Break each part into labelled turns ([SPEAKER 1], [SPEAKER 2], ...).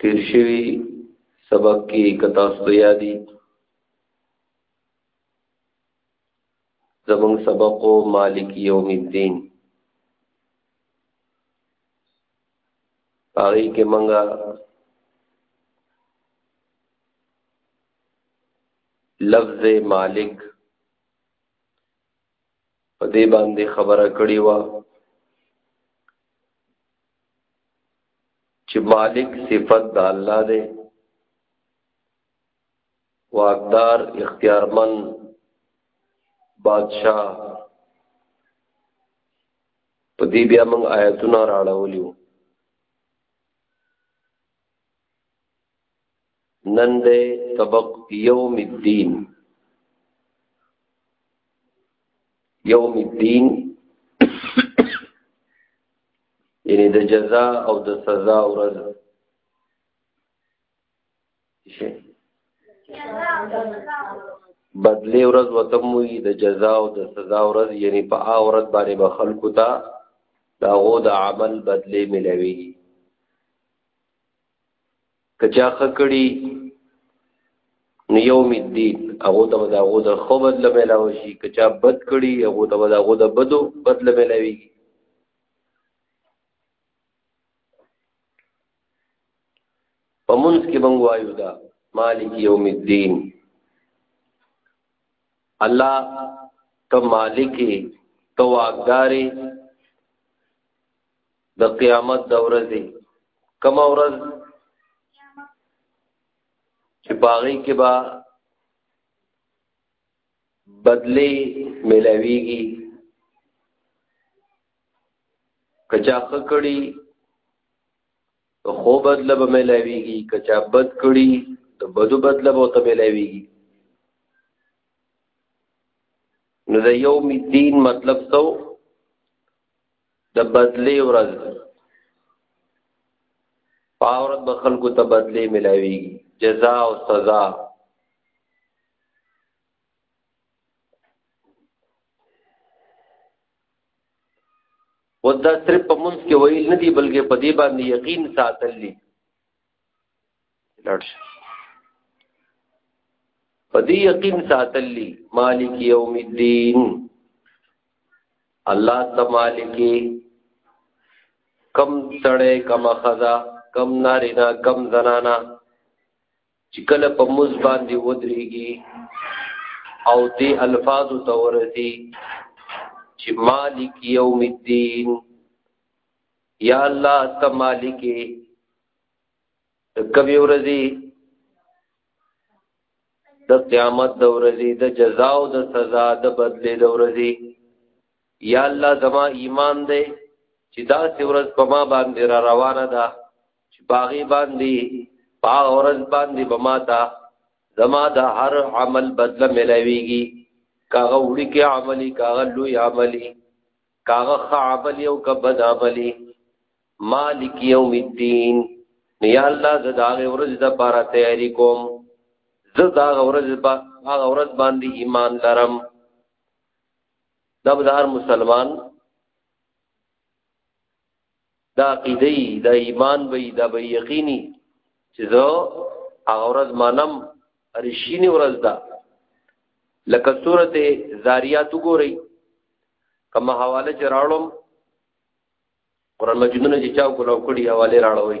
[SPEAKER 1] تیر شوی سبق کې کتا ستو یادی زمون سبق مالک یوم الدین پاره کې منګه لفظ مالک په دې باندې خبره کړې و چې مالک صفت د الله دی واقدار اختیارمن بادشاہ په دې بیا موږ آیتونه راړولیو نن دې سبق یوم الدین یوم الدین یعنی د جزا او د سزا ورځ شي بدلی ورځ وتم وی د جزا او د سزا ورځ یعنی په هغه ورځ باندې به خلکو ته دا غو د عمل بدلی ملوي که چا ښه کړي نو یوم الدین هغه ته به د هغو د ښو بدله میلاو شي که چا بد کړي هغه ته به د هغو د بدو بدله میلاویږي په منځ کې مونږ وایو دا مالک یوم الدین الله ته مالک ته واقدارې د قیامت د ورځې کومه ورځ چې باغی کې با بدلی ملاویږي کچا خکړی خو بدله به ملاویږي کچا بد کړی د بدو بدله به ته ملاویږي نو د یوم الدین مطلب څه د بدلی ورځ پاورت به خلکو ته بدلی ملاوي جزا او سزا و دا صرف په منځ کې ویل نه دی بلکې په دې باندې یقین ساتل دي لاړ شي په دې یقین ساتلی مالک یوم الدین الله ته مالکی کم سړی کم خزا کم نارینا کم زنانا چې کله په موز باندې ودرېږي او دې الفاظ ته ورسي چې مالک یوم الدین یا الله ته مالکی کبي ورځي د قیامت د ورځي د جزا او د سزا د بدلې د ورځي یا الله زما ایمان دی چې دا ورځ په ما باندې را روانه ده چې باغی باندې پا اورز باندې بما تا زما د هر عمل بدله ملويږي کاغه وړي کې عملي کاغه لوی عملي کاغه خعبل یو کبد ابلی مالک یوم الدین یا الله زه دا ورځ د پاره تیاری کوم زه دا ورځ په هغه ورځ باندې ایمان لرم دبدار مسلمان دا عقیده دا ایمان به دا به یقیني چې زه هغه ورځ مانم رښینی ورځ ده لکه سورته زاریات وګورئ کوم حواله چې راړم قران مجید نه چې چاو کولاو کړي حواله راړوي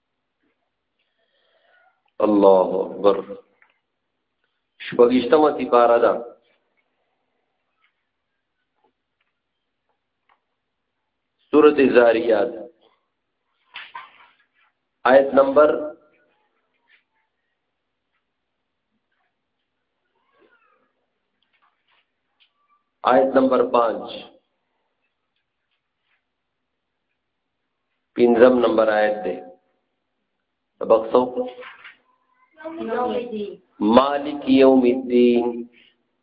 [SPEAKER 1] الله اکبر شپږشتمه سپاره ده سورت زاریات آیت نمبر آیت نمبر پانچ پنځم نمبر آیت دی سبق سو مالک یوم الدین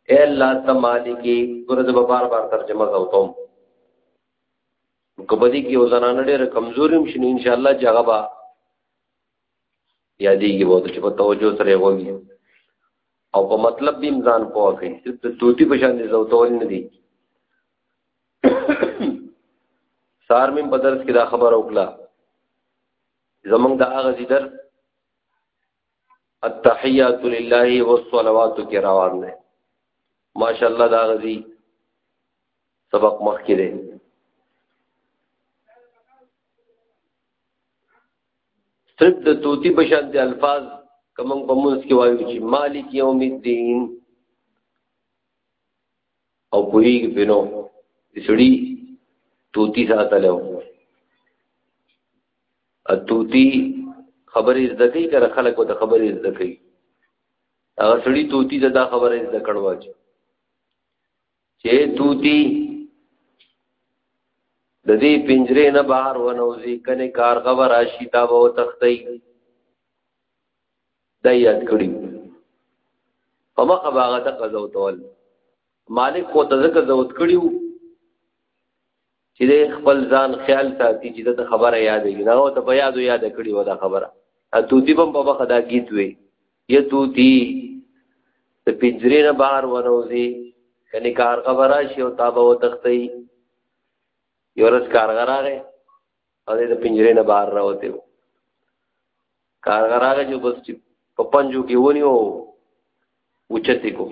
[SPEAKER 1] اے اللہ تا مالکی ګوره زه به بار بار ترجمه کوم کبدی کې وزنان ډېر کمزوري هم شنو ان شاء الله جواب یادېږي وو چې په توجه سره وږي او په مطلب به امزان پوهه کوي صرف د توتی په شان دي زوتول نه دي سار مې په درس کې دا خبره وکړه زمونږ د هغه ځي درس التحیات لله والصلوات کې روان دی ماشاءالله دا غزي سبق مخ کې دی صرف د توتی په شان دي الفاظ کوم په منځ کې وایو چې مالک یوم الدین او پوری کې بنو سړی توتی ساتلو ا توتی خبرې زده کوي کړه خلک وته خبرې زده کوي هغه سړی توتی ته دا خبره زده کړو چې چې توتی د دې پنجره نه بهر ونوځي کنه کارغه وراشي دا به تختی دا یاد کړی په مخه باغه د قزو تول مالک خو ته ځکه زوت کړیو چې د خپل ځان خیال ساتي چې د خبره یادې نه او ته په یادو یاد کړی و دا خبره اتو دی بم په مخه دا گیت وی یتو دی د پنجرې نه بهر وروزی کني کار خبره شي او تابو تختی یورس کارګر راغی او د پنجرې نه بهر راوته وو کارغه راغی چې بس چې په پنجو کې ونی وو اوچتې کو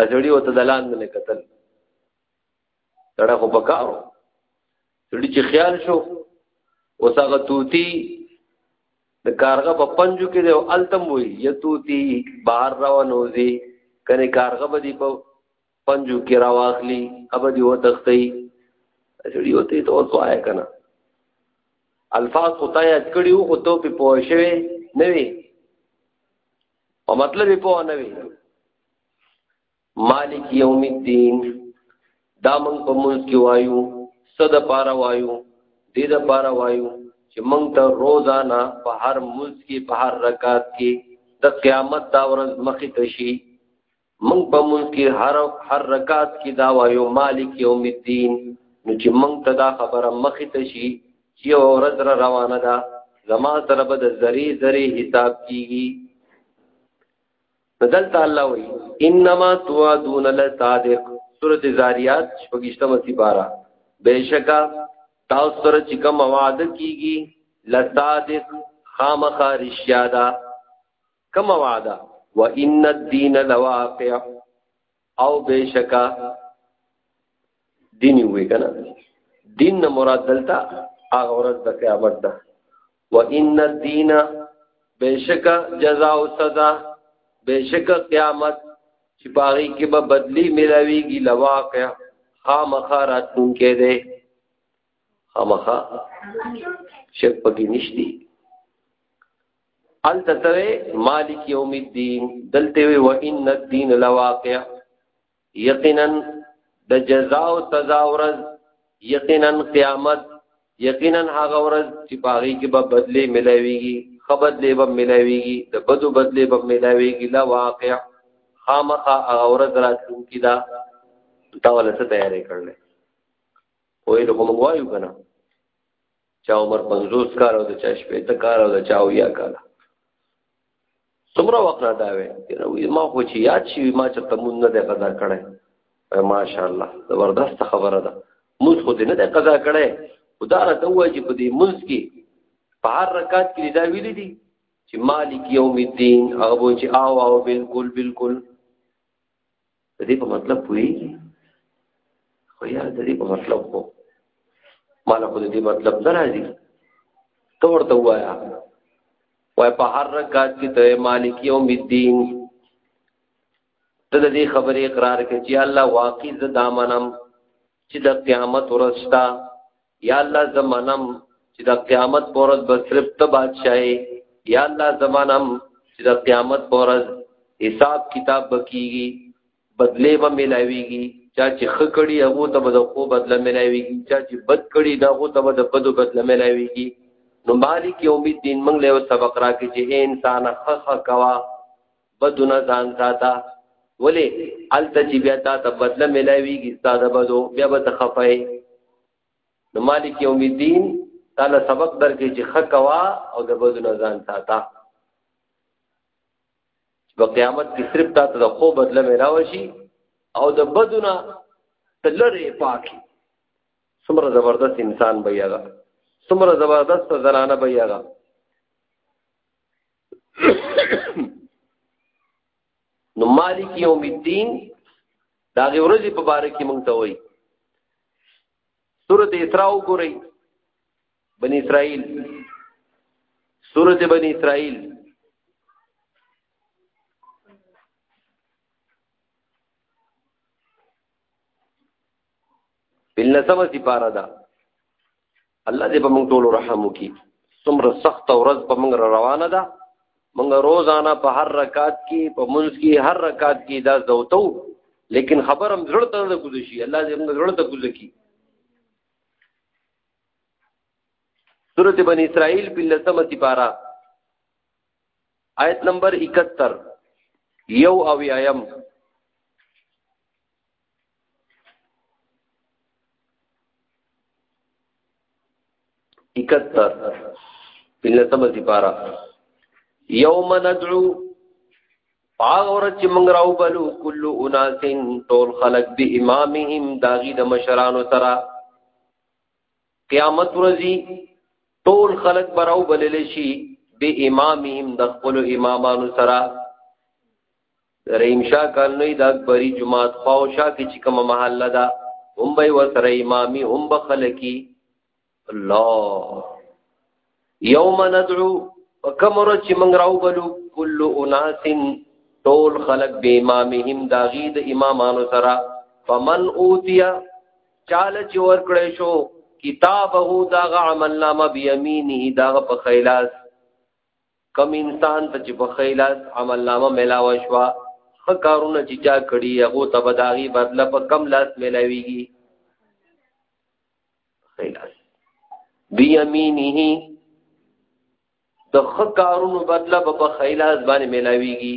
[SPEAKER 1] ازړی وته دلان نه قتل تړه خو پکارو سړي چې خیال شو اوس هغه توتی د کارغه په پنجو کې دی او التم وي یتوتی بهر روانوزي کنه کارغه به دی په پنجو کې راواخلي ابدي و تختي سړي وته ته اوس وای کنه الفاظ خو ته یاد کړیو خو ته په پوه شوي نه وي او مطلب په نه وي مالک یوم الدین دا مونږ په مونږ کې وایو صد پارا وایو دې دا پارا وایو چې مونږ ته روزانا په هر مونږ کې په هر رکعت کې د قیامت دا ورځ مخې ته شي موږ په مونږ کې هر هر رکعت کې دا وایو مالک یوم الدین نو چې موږ ته دا خبره مخې ته شي چې یو ورځ را روانه ده زما سره به د ذری ذری حساب کیږي دلته الله وی انما توعدون لصادق سورۃ زاریات شپږشتمه سپارا بهشکا تاسو سره چې کوم وعده کیږي لصادق خامخارشیادا کوم وعده و ان الدين لواقع او بشکا دین وی کنه دین نه مراد دلته هغه ورځ د قیامت ده و ان الدين بشکا جزاء او سزا بشکا قیامت چې باغی کې به بدلی ملاویږي لواقع خامخا راتلونکې ده خامخا شک پکې نشتی ال تتوي مالک یوم الدین دلته وی و ان الدین لواقع یقینا د جزاء او سزا ورځ یقینا قیامت یقینا هغه ورځ چې باغی کې به بدله ملويږي خبر دې به ملويږي د بدو بدله به ملويږي لا واقع خامخا هغه ورځ راتلونکي دا دا ولته تیارې کړل وې له کوم وایو کنه چا عمر 50 کال او د چا 60 کال او د چا 70 کال څومره وخت را دا وې نو ما خو چې یاد شي ما چې تمون نه ده قضا کړې ماشاءالله زبردست خبره ده موږ خو دې نه ده قضا کړې خدا را ته وایي چې په دې منځ کې په هر رکعت کې دا ویلي دي چې مالک یوم الدین هغه وایي چې آو آو بالکل بالکل د دې په مطلب پوهېږي خو یا د دې په مطلب خو مالا خو د دې مطلب نه راځي ته ورته وایا وای په هر رکعت کې ته مالک یوم الدین ته د دې خبرې اقرار کې چې الله واقعي زه دامنم چې د قیامت ورځ شته یا الله زمانم چې د قیامت پر ورځ به صرف ته بادشاہي یا الله زمانم چې د قیامت پر ورځ حساب کتاب بکیږي بدلې به ملاويږي چا چې خکړی هغه ته به د خو بدله ملاويږي چا چې بد کړی دا هغه ته به د بدو بدله ملاويږي نو مالک یوم الدین موږ له سبق راکې چې انسان خخ کوا بدونه ځان ساته ولی الته چې بیا تا ته بدله ملاویږي تا د بدو بیا به تخفای نو مالک یوم الدین تعالی سبق درکې چې خکوا او د بدونه ځان ساته په قیامت کې صرف تا ته د خو بدله ملاوي شي او د بدونه تلری پاکي څومره زبردست انسان به یغه څومره زبردست زنانه به یغه نو مالک یوم الدین دا غي ورځې په باره کې مونږ ته وایي سورته اسراء وګورئ بنی اسرائیل سورته بنی اسرائیل بلنسمه سپاره ده الله دې په موږ ټول رحم وکړي څومره سخت ورځ په موږ روانه ده موږ روزانه په هر رکعت کې په منځ کې هر رکعت کې دا زوتو لیکن خبر هم زړه ته نه کوزي شي الله دې موږ زړه ته کوزي کی سورته بنی اسرائیل په لسمه سپارا آیت نمبر 71 یو او یایم اکتر پنځمه سپاره یوم ندعو هغه ورځ چې موږ راو بلو کل اناسن ټول خلق به امامهم داغي د مشرانو سره قیامت ورځي ټول خلق براو بلل شي به امامهم د خپل امامانو سره در انشاء کالنوی د اکبری جماعت خواوشا کې چې کومه محله ده هم به ورسره امامي هم به خلکی الله یوم ندعو وکم ورځ چې موږ راو بلو کل اناس ټول خلق به امامهم داغي د امامانو سره فمن اوتیا چال چې ور کړې شو کتابه داغه عمل نامه بیمینه داغه په خیلاس کم انسان ته چې په خیلاس عمل نامه ملاو شو خ کارونه چې چا کړی هغه ته بداغي بدله په کم لاس ملاويږي خیلاس بیمینه د خ کارونو بدله په خیلاس باندې ملاويږي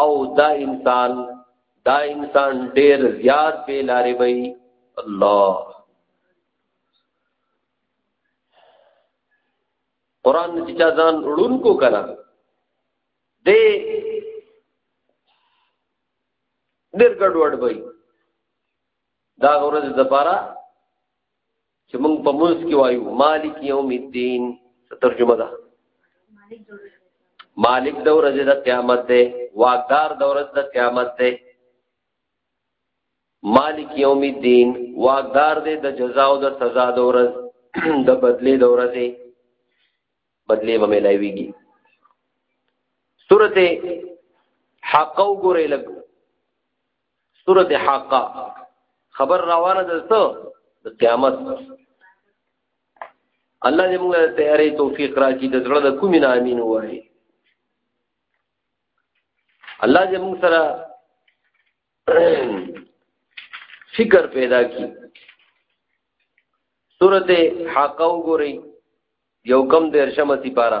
[SPEAKER 1] او دا انسان دا انسان ډیر زیات به لارې وي الله قران چې چا ځان وړون کو کنه دې ډیر ګډوډ وي دا ورځ د پاره چې موږ په منځ کې وایو مالک یوم الدین ترجمه ده مالک د ورځې د قیامت دی واقدار د ورځې د قیامت دی مالک یوم الدین واقدار دی د جزا او د سزا د ورځ د بدلې د ورځې بدلې به ملایويږي سورته حق وګورئ لګ سورت حاقا خبر روانه ده څه د قیامت الله دې موږ ته هرې توفیق راکړي د زړه د کومې نه امين وایي الله دې موږ سره فکر پیدا کی سورت حاقه وګورئ یو کم د ارشمه سپاره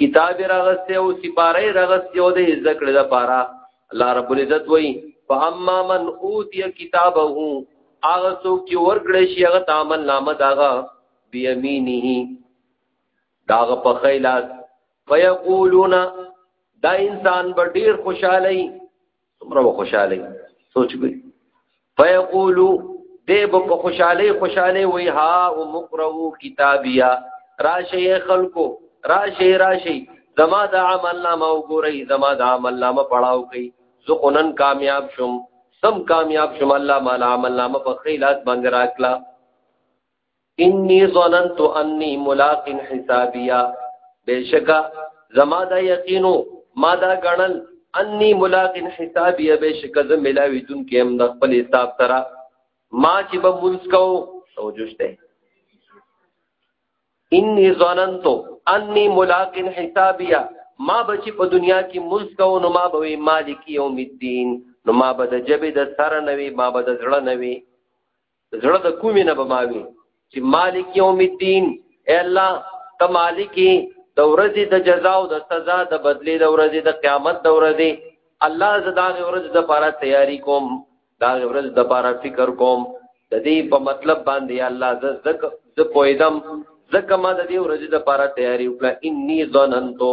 [SPEAKER 1] کتاب راغسته او سپاره راغسته او د ذکر د پاره الله رب العزت وای فاما من اوتی کتابه هغه څوک چې ورګړې شي هغه تعامل نامه داغه بیمینه داغه په خیلات فیقولون دا انسان به ډیر خوشاله څومره به خوشحالي سوچ کوي فیقولو دی به په خوشحالي خوشحالي وي ها او مقرو کتابیا راشي خلکو راشي راشي زما د عمل نامه وګورئ زما د عمل نامه پړاو کوي زه خنن کامیاب شوم سم کامیاب شوم الله مال عمل نامه په خیلات باندې راکلا انی ظننت انی ملاق حسابیا بشکا زما دا یقینو ما دا غنل انی ملاق حسابیا بشکا زم ملاوی دن کې هم د خپل حساب سره ما چې به مونږ کو توجهشته انی ظننت انی ملاق حسابیا ما بچی په دنیا کې مونږ کو نو ما به مالک یوم الدین نو ما به د جبه د سره نوي ما به د زړه نوي زړه د کومې نه بماوي چې مالک یوم الدین اے الله ته مالکی د ورځې د جزا او د سزا د بدلې د ورځې د قیامت د ورځې الله زدا د ورځې د لپاره تیاری کوم دا ورځ د لپاره فکر کوم د دې په مطلب باندې الله ز زک ز پویدم زکه ما د دې ورځې د لپاره تیاری وکړه انی ظننتو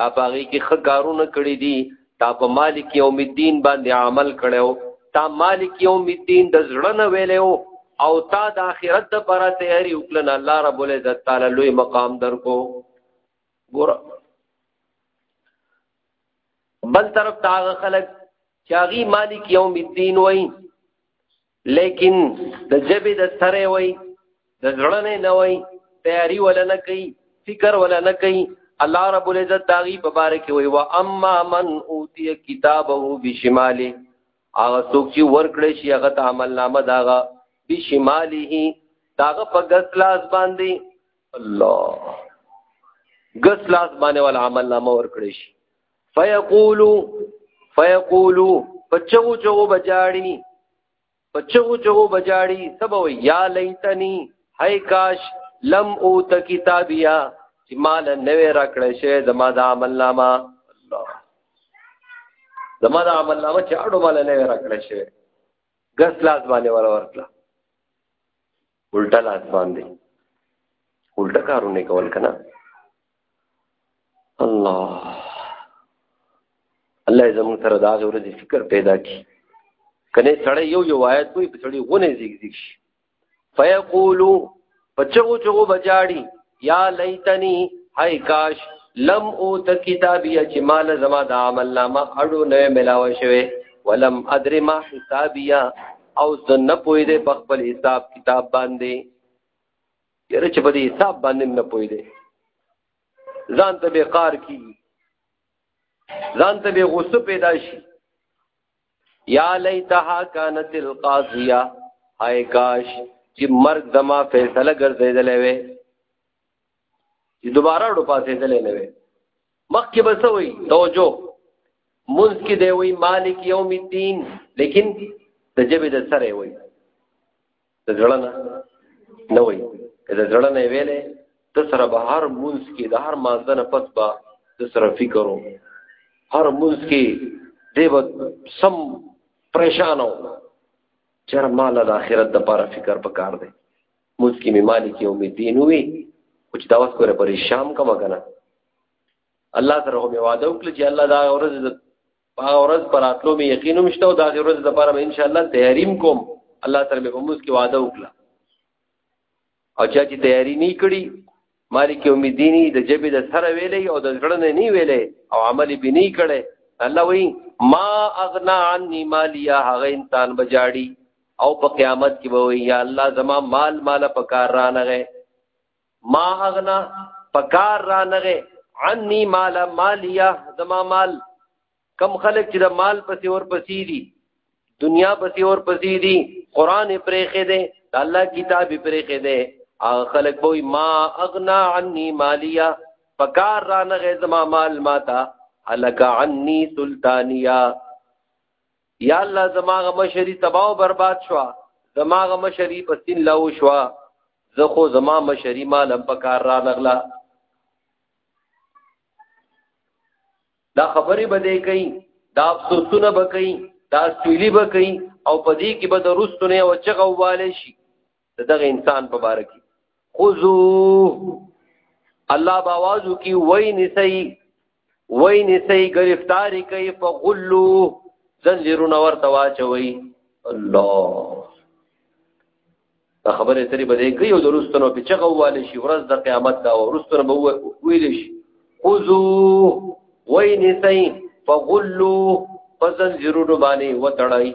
[SPEAKER 1] تا پاغي کې خ کارونه کړی دي تا په مالک یوم الدین باندې عمل کړو تا مالک یوم الدین د زړه نه ویلو او تا د آخرت لپاره تیاری وکړنه الله رب العزت تعالی لوی مقام درکو ګور بل طرف تاغه خلق چاغي مالک یوم الدین وای لیکن د جبې د سره وای د زړه نه نه وای تیاری ولا نه کوي فکر ولا نه کوي الله رب العزت داغي مبارک وي وا اما من اوتی کتابه بشماله هغه څوک چې ورکړي شي هغه ته عمل نامه داغه بشماله داغه په غس لاس باندې الله غس لاس باندې ول عمل نامه ورکړي شي فیقولو فیقولو پچو چو بجاړي پچو چو بجاړي سبو یا لیتنی هاي کاش لم او ت کتابیا چې مال نوې راکړې شه زما د عمل نامه الله زما د عمل نامه چې اړو مال نوې راکړې شه ګس لاس باندې ور ورکړه الټا لاس باندې الټا کارونه کول کنه الله الله زموږ سره دا ورځ فکر پیدا کی کنه سړی یو یو آیت وي په سړی غونه زیګ زیګ شي فیقولو پچغو چغو بجاړي یا لیتنی هاي کاش لم او ته کتابی چې مال زما د عمل نامه اړو نه ملاوه شوه ولم ادري ما حسابیا او زه نه پوي دې په خپل حساب کتاب باندې یره چې په دې حساب باندې نه پوي دې ځان ته به قار کی ځان ته به غصه پیدا شي یا لیتها کانت القاضیه هاي کاش چې مرګ دما فیصله ګرځیدلې وې چې دوباره ډو پاسې دلې نه وې مخکې بس وي توجه منځ کې دی وي مالک یوم الدین لیکن د جبه د سره وي د زړه نه نه وي که د زړه نه ویلې ته سره به هر مونځ کې د هر مانځه نه پس به د سره فکر و هر مونځ کې دی به سم پریشان و چېر مال د آخرت د پاره فکر پکار دی مونځ کې مې مالک یوم الدین وي خو چې دا وخت کوره پرې شام کومه که نه الله سره مې وعده وکړه چې الله دا ورځ په هغه ورځ پر راتلو مې یقین هم شته او داسې ورځ لپاره به انشاءالله تیاری هم کوم الله تعالی به په موږ کې وعده وکړه او چا چې تیاری نه کړي مالک یوم الدین د جبې د سره ویلې او د زړه نه نه ویلې او عمل به نه کړي الله وی ما اغنا عني مالیا هغه انسان بجاړي او په قیامت کې به وی یا الله زما مال مال پکار رانغه ما اغنا پکار را نغه عني مال مالیا زما مال کم خلق چې د مال پسې ور پسې دي دنیا پسې ور پسې دي قران پرې خې ده الله کتاب پرې خې ده هغه خلق وای ما اغنا عني مالیا پکار را نغه زما مال ماتا هلک عني سلطانیا یا الله زماغه مشری تباہ او برباد شو زماغه مشری پسین لاو شو زه خو زما مشری مالم په کار را نغلا دا خبرې به دی کوي دا افسوسونه به کوي دا سویلی به کوي او په دې کې به د روستونه او چغه واله شي دغه انسان په باره کې خذو الله باوازو کی وای نسی وای نسی گرفتاری کوي فغلو زنجیرونه ورته واچوي الله دا خبره تری به دې کوي او درستنو په چغه واله شي ورځ د قیامت دا ورستنو به ویل شي خذو وای نسی فغلو پزن زیرونو باندې وتړای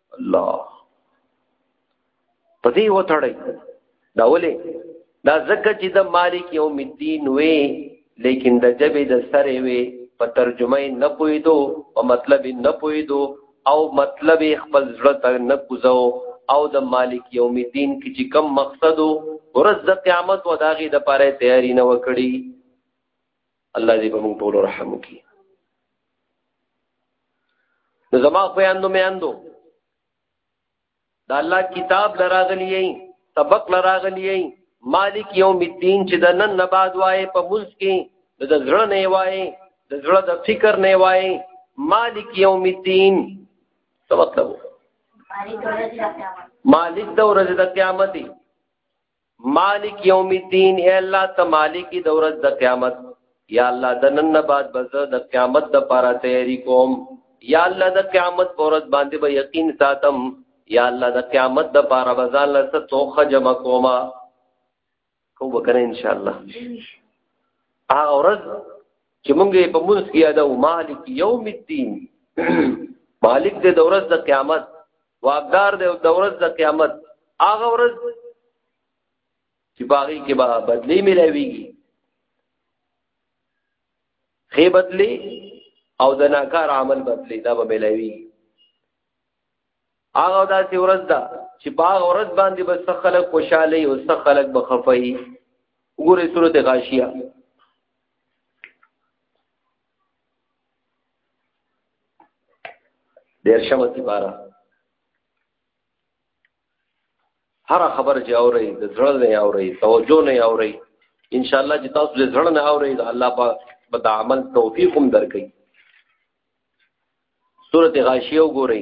[SPEAKER 1] الله په دې وتړی دا ولې دا زکه چې د مالک یوم الدین وې لیکن د جبې د سره وې په ترجمه نه پویدو او مطلب نه پویدو او مطلب خپل زړه ته نه کوزو او د مالک یوم الدین کې چې کم مقصد ورځ د قیامت و داغي د پاره تیاری نه وکړي الله دې په موږ ټول رحم وکړي نو زما خویندو میندو دا الله کتاب لراغلی یې سبق لراغلی یې مالک یوم الدین چې د نن نه بعد وای په ملک کې د زړه نه وای د زړه د فکر نه وای مالک یوم الدین څه مطلب مالک د ورځې د قیامت مالک یوم الدین اے الله ته مالک د ورځ د قیامت یا الله د نن نه بعد بز د قیامت د پاره تیاری کوم یا الله د قیامت پر ورځ باندې به یقین ساتم یا الله د قیامت د پاره بزال له څه توخه جمع کوما کو وکړه ان شاء الله هغه ورځ چې مونږه په مونږ کې یادو مالک یوم الدین مالک د ورځ د قیامت واقدار دی د ورځ د قیامت هغه ورځ چې باغی کې به بدلی ملويږي خې بدلی او د ناکار عمل بدلی دا به ملويږي هغه داسې ورځ ده چې باغ ورځ باندې به څه خلک خوشاله او څه خلک به خفای وګوره سورته غاشیه دیر شمه سپاره هر خبر چې اوري د زړه نه اوري توجه نه اوري ان شاء الله چې تاسو د زړه نه اوري د الله په بد عمل توفیق هم درکړي سورته غاشیه وګورئ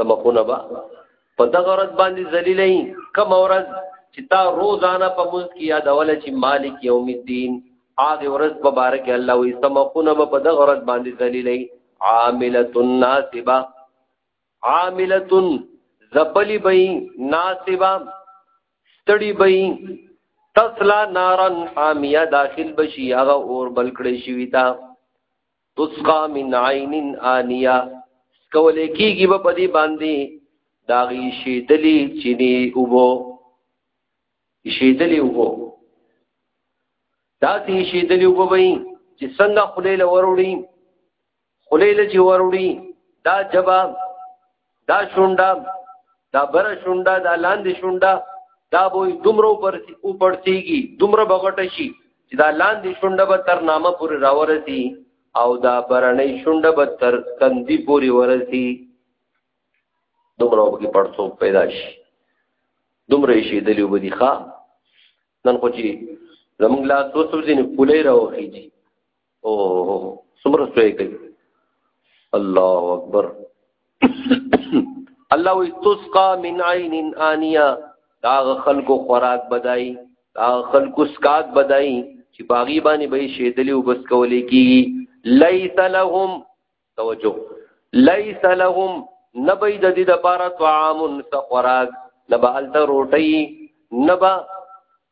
[SPEAKER 1] سبقونه با په دغه ورځ باندې ذلیلې کم ورځ چې تا روزانه په موږ کې یادول چې مالک یوم الدین هغه ورځ په بار کې الله وي سمقونه په دغه ورځ باندې ذلیلې عاملۃ ناسبه عاملۃ زبلی بئی ناسبه ستړي بئی تسلا نارن حامیه داخل بشي هغه اور بلکړې شوی تا تسقا من عین آنیه کولې کیږي په دې باندې داغي شیدلی چینی اوبو شیدلی اوبو دا دې شیدلی اوبو وای چې څنګه خلیل وروړي خلیل چې وروړي دا جواب دا شونډه دا بر شونډه دا لاندې شونډه دا به دومره پر او پړسیږي دومره بغټ شي چې دا لاندې شونډه به تر نامه پورې راورسي او دا برنې شونډه به تر کندي پورې ورسي دومره وګي پړسو پیدا شي دومره شي دلیو بدی ښا نن خو چې زمونږ لا څو څو ځینې پولې راوخیږي او څومره څه کوي الله اکبر الله وی تسقا من عین انیا دا خلکو خوراک بدای دا خلکو سکات بدای چې باغی باندې به شیدلی وبس کولې کی لیس لهم توجه لیس لهم نبی د دې د پاره طعام سخوراک نبا الته روټي نبا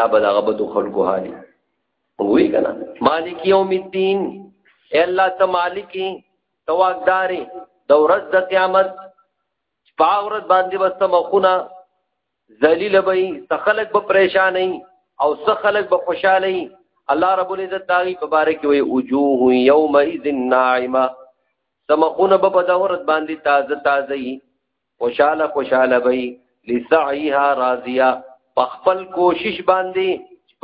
[SPEAKER 1] دا به دغه بدو خلکو حالي وی کنه مالک یوم الدین اے الله ته مالکی تواقدارې د ورځ د قیامت پاورت باندې بس مخونه ذلیل به تخلق به پریشان او سخلق به خوشاله الله رب العزت داغي مبارک وي وجوه یومئذ ناعمه سمخونه به په دورت باندې تازه تازه خوشاله خوشاله وي لسعيها راضيه په خپل کوشش باندې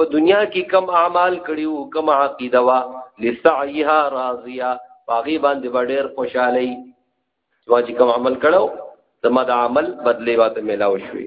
[SPEAKER 1] په دنیا کې کم اعمال کړیو کم عقیده وا لسعيها راضيه باغی باندې ډېر خوشاله وا چې کم عمل کړو زما د عمل بدلی واته ملاو شوي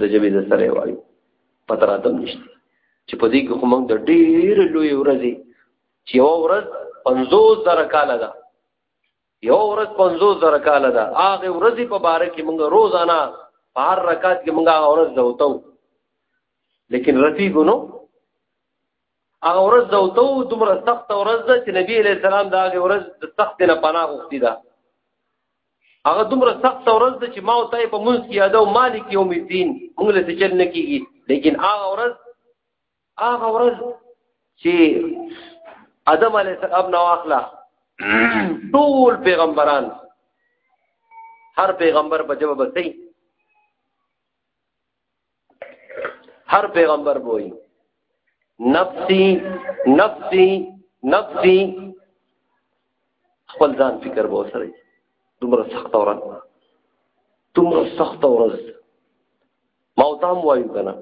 [SPEAKER 1] د جبې د سره وایو پته راته نشته چې په دې کې خو موږ د ډېر لوی ورځې چې یو ورځ 50 زره کال ده یو ورځ 50 زره کال ده هغه ورځې په باره کې موږ روزانه په هر رکعت کې موږ هغه ورځ دوتو لیکن رفیق نو هغه ورځ د اوتو دومره سخت ورځ ده چې نبی علیہ السلام دا هغه ورځ د سخت نه پناه غوښتي ده هغه دومره سخت ورځ ده چې ما او تای په منځ کې یادو مالک یوم الدین موږ له څه چل نه کیږي لیکن هغه ورځ هغه ورځ چې ادم علیه السلام نو اخلا ټول پیغمبران هر پیغمبر په جواب بسې هر پیغمبر وای نفسي نفسي نفسي خپل ځان فکر به وسره دومره سخت ورځ دومره سخت ورځ ما او تام وایو کنه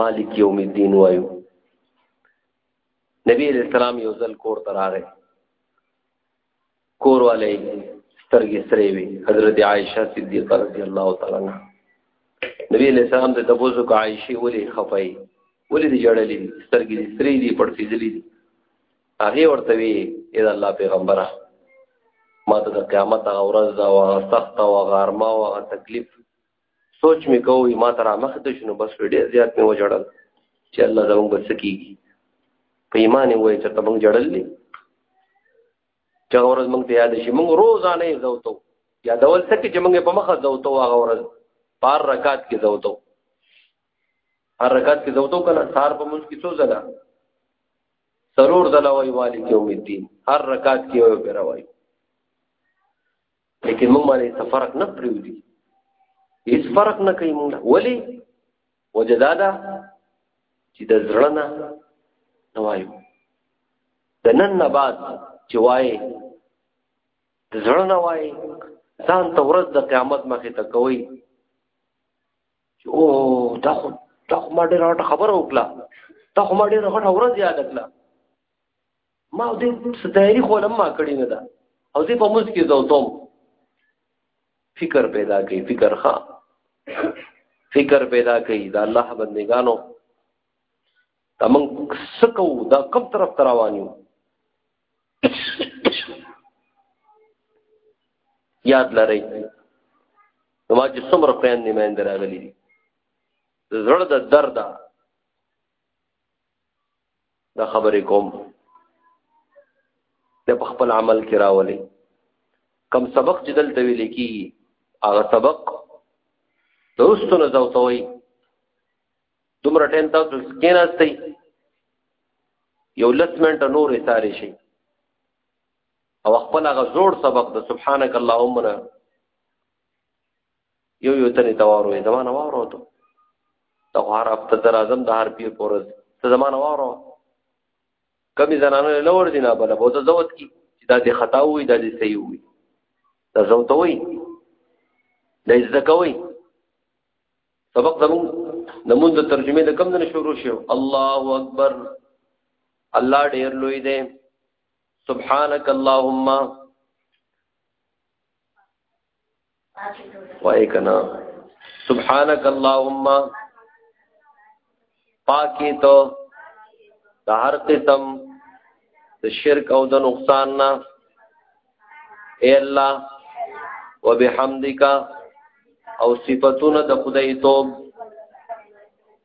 [SPEAKER 1] مالک یوم الدین وایو نبی علیہ السلام یو ځل کور ته راغی کور والے سترګې سرې وي حضرت عائشه صدیقه رضی الله تعالی عنها نبی علیہ السلام ته تبوزو کا عائشه ولې خفای ولې دې جړلې سترګې سرې دي پړسې دي هغه ورته وی اې الله پیغمبره ما ته د قیامت هغه ورځ دا وه سخته وه غرمه وه تکلیف سوچ مې کوو ما ته را مخته شو نو بس ډېر زیات مې وجړل چې الله زموږ بس کېږي په ایمان یې وایي چې ته موږ جړل دي چې هغه ورځ موږ ته یاد شي موږ روزانه یې زوتو یادول څه کې چې موږ په مخه زوتو هغه ورځ پار رکات کې زوتو هر رکات کې زوتو کنه سار په موږ کې څو ځله سرور ځله وایي والي کې امید دي هر رکات کې یو پیرا وایي لیکن موږ باندې څه فرق نه پریودي هیڅ فرق نه کوي موږ ولی وجدادا چې د زړه نه نه وایو د نن نه بعد چې وایي د زړه نه وایي ځان ته ورځ د قیامت مخې ته کوي چې او دا خو دا خو ما ډېره غټه خبره وکړه دا خو ما ډېره غټه ورځ یاده کړه ما دې ستایری خو لم ما کړی نه ده او دې په موږ کې زوتوم فکر پیدا کوي فکر ښا فکر پیدا کوي دا الله بندگانو تمن سکو دا کم طرف تراوانیو یاد لرئ نو ما چې څومره پیان نه مېند راغلي دي زړه د درد دا خبرې کوم د خپل عمل کې راولي کم سبق چې دلته ویل کی هغه سبق دوستو نه زوتوي دومره ټیم تاسو کېناستئ یو لس منټه نور ساري شي او خپل هغه زوړ سبق د سبحانك اللهم نه یو یو تنه توارو زمانه واره ته ته هر هفته در اعظم د هر پیر پورز ته زمانه واره کمی زنانه له ور دي نه بل بو ته زوت کی چې دا دې خطا وي دا دې صحیح وي دا زوت وي دا عزت کوي سبق زمون نمون د ترجمه د کم نه شروع شو الله اکبر الله ډیر لوی دی سبحانك اللهم وای کنا سبحانك اللهم پاکی تو د هر قسم د شرک او د نقصان نه اے الله وبحمدک او صفاتونه د خدای توب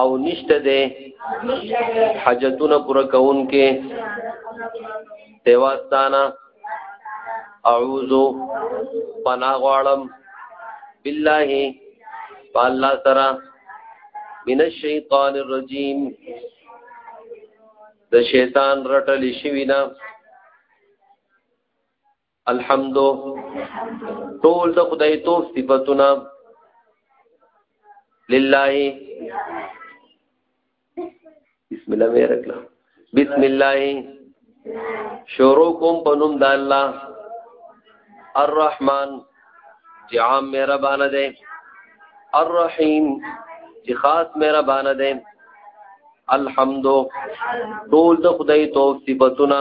[SPEAKER 1] او نشته ده حاجتونه پوره کون کې دیواستانا اعوذ پنا غواړم بالله الله سره من الشیطان الرجیم د شیطان رټل شي وینا الحمد ټول د خدای تو صفاتنا لله بسم الله مې رکلا بسم الله شروع کوم په نوم د الله الرحمن چې عام مهربان دی الرحیم چې خاص مهربان دی الحمد ټول د خدای تو صفاتنا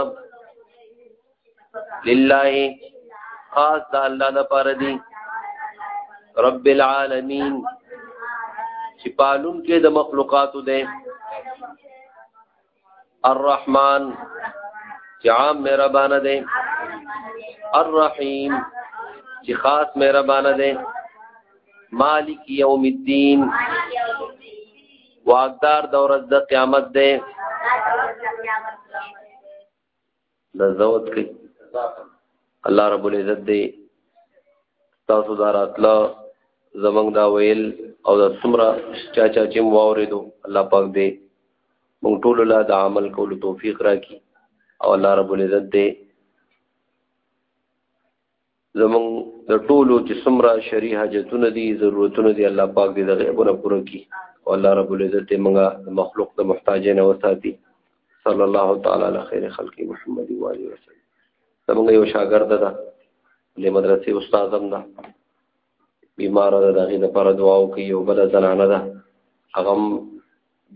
[SPEAKER 1] لله خاص د الله د پاره دي رب العالمین چې پالون کې د مخلوقاتو ده الرحمن چې عام مهربان ده الرحیم چې خاص مهربان ده مالک یوم الدین واقدار د ورځ د قیامت ده د زوت کې الله رب العزت دې تاسو دا راتله زمنګ دا ویل او د سمره چا چا چې مو اوریدو الله پاک دې مونږ ټول له د عمل کولو توفیق راکړي او الله رب العزت دې زمون د ټولو چې څومره شری حاجتونه دي ضرورتونه دي الله پاک دې د غیبونه پوره کړي او الله رب العزت موږ د مخلوق د محتاجین وساتي صلی الله تعالی علی خیر خلق محمد و علیه وسلم زمونږ یو شاګرد ده د مدرسې استاد هم ده بیمار ده دغه د پر دعا او کوي او بل زنانه ده هغه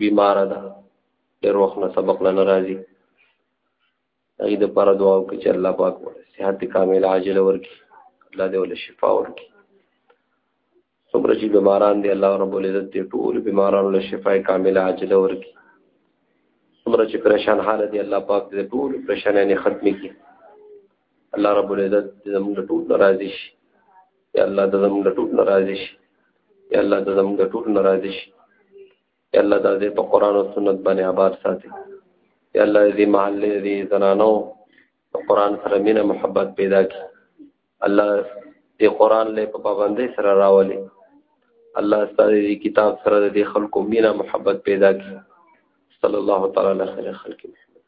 [SPEAKER 1] بیمار ده ډېر وخت نه سبق نه راځي هغه د پر دعا وکړي چې الله پاک ورته صحت کامل عاجل ورکړي الله دې ول شفا ورکړي څومره چې بیماران دي الله رب العزت دې ټول بیمارانو له شفای کامل عاجل ورکړي څومره چې پریشان حال دي الله پاک دې ټول پریشانې ختم کړي الله رب العزت دې زموږ ټول ناراضي شي یا الله دې زموږ ټول ناراضي شي یا الله دې زموږ ټول ناراضي شي یا الله دا دې په قران او سنت باندې آباد ساتي یا الله دې محل دې زنانو قران سره مینه محبت پیدا کړي الله دې قران له په پابندۍ سره راولي الله ستاسو دې کتاب سره دې خلکو مینه محبت پیدا کړي صلی الله تعالی علیه خلق محمد